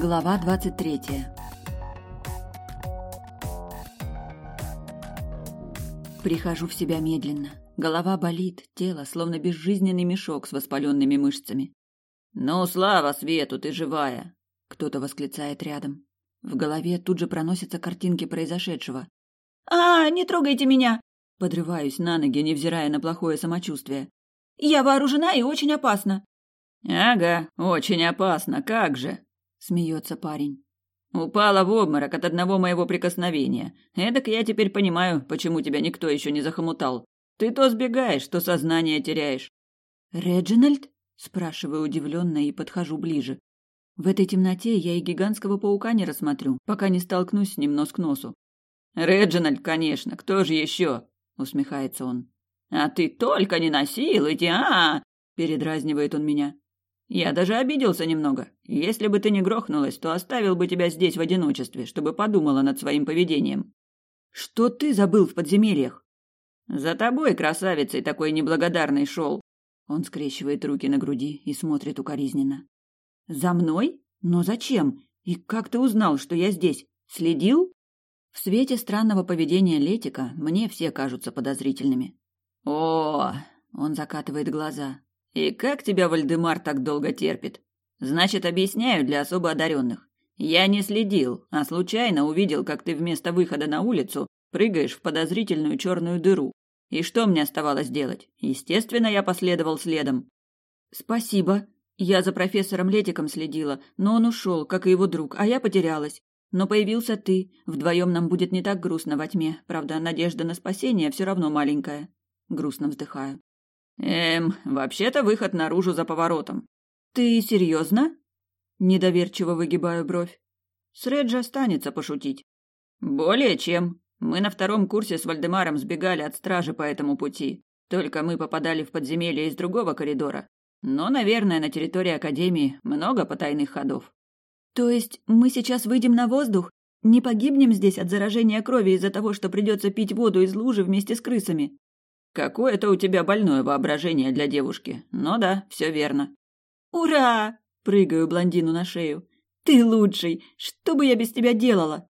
Глава двадцать третья. Прихожу в себя медленно. Голова болит, тело словно безжизненный мешок с воспаленными мышцами. «Ну, слава свету, ты живая!» Кто-то восклицает рядом. В голове тут же проносятся картинки произошедшего. «А, не трогайте меня!» Подрываюсь на ноги, невзирая на плохое самочувствие. «Я вооружена и очень опасна!» «Ага, очень опасно, как же!» — смеется парень. Упала в обморок от одного моего прикосновения. Эдак я теперь понимаю, почему тебя никто еще не захомутал. Ты то сбегаешь, то сознание теряешь. Реджинальд? спрашиваю удивленно и подхожу ближе. В этой темноте я и гигантского паука не рассмотрю, пока не столкнусь с ним нос к носу. Реджинальд, конечно, кто же еще? усмехается он. А ты только не насилуйте, а? передразнивает он меня. Я даже обиделся немного. Если бы ты не грохнулась, то оставил бы тебя здесь в одиночестве, чтобы подумала над своим поведением. Что ты забыл в подземельях? За тобой, красавицей, такой неблагодарный шел. Он скрещивает руки на груди и смотрит укоризненно. За мной? Но зачем? И как ты узнал, что я здесь? Следил? В свете странного поведения Летика мне все кажутся подозрительными. О, он закатывает глаза. И как тебя Вальдемар так долго терпит? Значит, объясняю для особо одаренных. Я не следил, а случайно увидел, как ты вместо выхода на улицу прыгаешь в подозрительную черную дыру. И что мне оставалось делать? Естественно, я последовал следом. Спасибо. Я за профессором Летиком следила, но он ушел, как и его друг, а я потерялась. Но появился ты. Вдвоем нам будет не так грустно во тьме. Правда, надежда на спасение все равно маленькая. Грустно вздыхаю. Эм, вообще-то выход наружу за поворотом. Ты серьезно? Недоверчиво выгибаю бровь. С Реджи останется пошутить. Более чем. Мы на втором курсе с Вальдемаром сбегали от стражи по этому пути. Только мы попадали в подземелье из другого коридора. Но, наверное, на территории Академии много потайных ходов. То есть мы сейчас выйдем на воздух? Не погибнем здесь от заражения крови из-за того, что придется пить воду из лужи вместе с крысами? Какое-то у тебя больное воображение для девушки. Но да, все верно. Ура! Прыгаю блондину на шею. Ты лучший! Что бы я без тебя делала?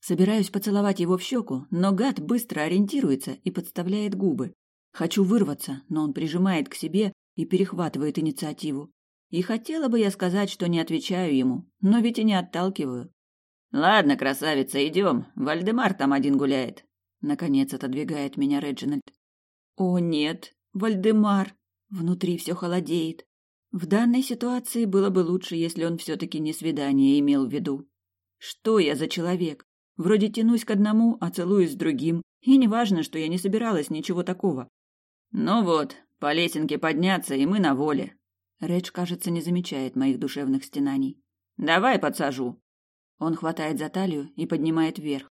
Собираюсь поцеловать его в щеку, но гад быстро ориентируется и подставляет губы. Хочу вырваться, но он прижимает к себе и перехватывает инициативу. И хотела бы я сказать, что не отвечаю ему, но ведь и не отталкиваю. Ладно, красавица, идем. Вальдемар там один гуляет. Наконец отодвигает меня Реджинальд. О нет, Вальдемар! Внутри все холодеет. В данной ситуации было бы лучше, если он все-таки не свидание имел в виду. Что я за человек? Вроде тянусь к одному, а целуюсь с другим, и неважно, что я не собиралась ничего такого. Ну вот, по лесенке подняться, и мы на воле. Редж, кажется, не замечает моих душевных стенаний. Давай подсажу. Он хватает за талию и поднимает вверх.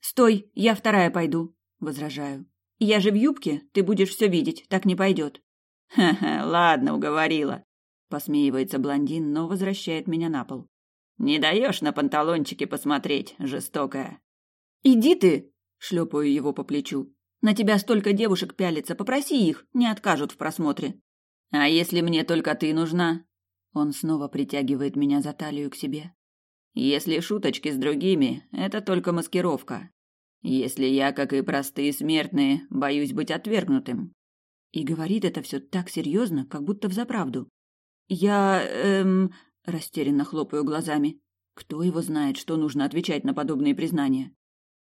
Стой, я вторая пойду, возражаю. Я же в юбке, ты будешь все видеть, так не пойдет. Ха-ха, ладно, уговорила. Посмеивается блондин, но возвращает меня на пол. Не даешь на панталончики посмотреть, жестокая. Иди ты, шлепаю его по плечу. На тебя столько девушек пялится, попроси их, не откажут в просмотре. А если мне только ты нужна? Он снова притягивает меня за талию к себе. Если шуточки с другими, это только маскировка если я, как и простые смертные, боюсь быть отвергнутым. И говорит это все так серьезно, как будто взаправду. Я, эм, растерянно хлопаю глазами. Кто его знает, что нужно отвечать на подобные признания?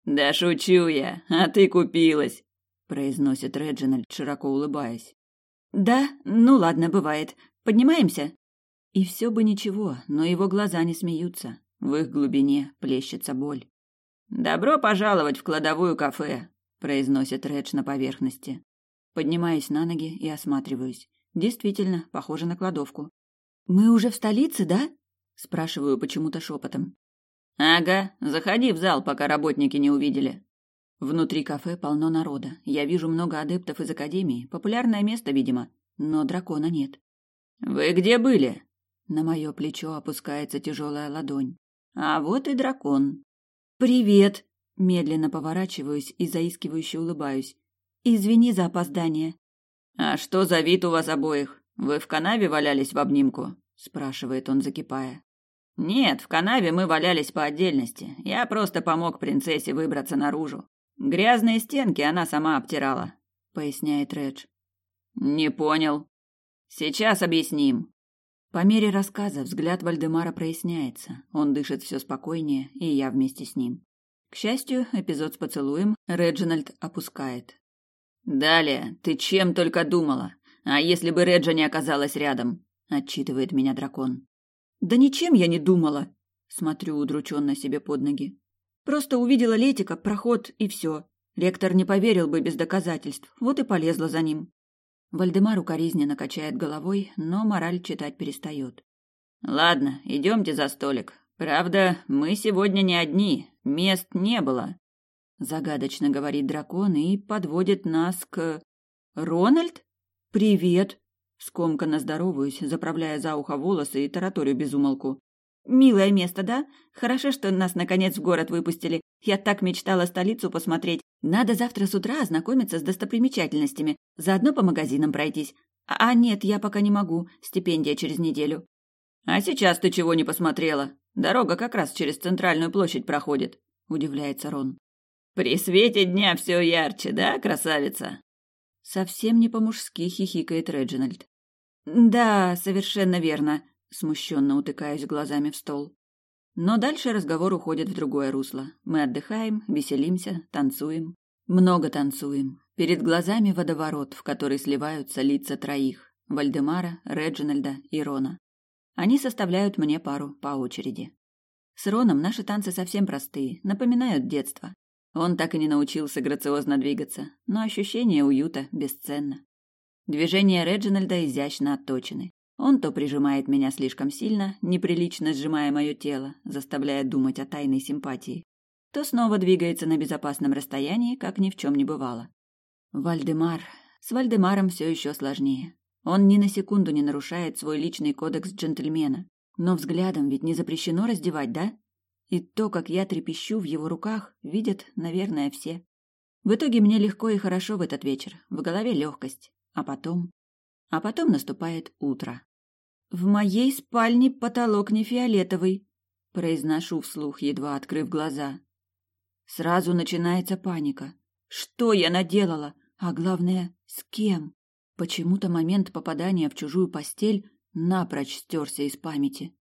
Да шучу я, а ты купилась, произносит Реджинальд, широко улыбаясь. Да, ну ладно, бывает. Поднимаемся. И все бы ничего, но его глаза не смеются. В их глубине плещется боль. «Добро пожаловать в кладовую кафе», — произносит Редж на поверхности. Поднимаюсь на ноги и осматриваюсь. Действительно, похоже на кладовку. «Мы уже в столице, да?» — спрашиваю почему-то шепотом. «Ага, заходи в зал, пока работники не увидели». Внутри кафе полно народа. Я вижу много адептов из академии. Популярное место, видимо. Но дракона нет. «Вы где были?» На мое плечо опускается тяжелая ладонь. А вот и дракон. «Привет!» Медленно поворачиваюсь и заискивающе улыбаюсь. «Извини за опоздание». «А что за вид у вас обоих? Вы в канаве валялись в обнимку?» спрашивает он, закипая. Нет, в канаве мы валялись по отдельности. Я просто помог принцессе выбраться наружу. Грязные стенки она сама обтирала, поясняет Редж. Не понял. Сейчас объясним. По мере рассказа взгляд Вальдемара проясняется. Он дышит все спокойнее, и я вместе с ним. К счастью, эпизод с поцелуем Реджинальд опускает. Далее, ты чем только думала? А если бы Реджа не оказалась рядом? отчитывает меня дракон. Да ничем я не думала. Смотрю удрученно себе под ноги. Просто увидела Летика, проход и все. Ректор не поверил бы без доказательств, вот и полезла за ним. Вальдемар укоризненно качает головой, но мораль читать перестает. Ладно, идемте за столик. Правда, мы сегодня не одни, мест не было. Загадочно говорит дракон и подводит нас к... Рональд? Привет! Скомканно здороваюсь, заправляя за ухо волосы и тараторю безумолку. «Милое место, да? Хорошо, что нас наконец в город выпустили. Я так мечтала столицу посмотреть. Надо завтра с утра ознакомиться с достопримечательностями, заодно по магазинам пройтись. А, нет, я пока не могу. Стипендия через неделю». «А сейчас ты чего не посмотрела? Дорога как раз через центральную площадь проходит», — удивляется Рон. «При свете дня все ярче, да, красавица?» Совсем не по-мужски хихикает Реджинальд. Да, совершенно верно, смущенно утыкаюсь глазами в стол. Но дальше разговор уходит в другое русло. Мы отдыхаем, веселимся, танцуем. Много танцуем. Перед глазами водоворот, в который сливаются лица троих – Вальдемара, Реджинальда и Рона. Они составляют мне пару по очереди. С Роном наши танцы совсем простые, напоминают детство. Он так и не научился грациозно двигаться, но ощущение уюта бесценно. Движения Реджинальда изящно отточены. Он то прижимает меня слишком сильно, неприлично сжимая мое тело, заставляя думать о тайной симпатии, то снова двигается на безопасном расстоянии, как ни в чем не бывало. Вальдемар. С Вальдемаром все еще сложнее. Он ни на секунду не нарушает свой личный кодекс джентльмена. Но взглядом ведь не запрещено раздевать, да? И то, как я трепещу в его руках, видят, наверное, все. В итоге мне легко и хорошо в этот вечер, в голове легкость. А потом... А потом наступает утро. «В моей спальне потолок не фиолетовый», — произношу вслух, едва открыв глаза. Сразу начинается паника. Что я наделала? А главное, с кем? Почему-то момент попадания в чужую постель напрочь стерся из памяти.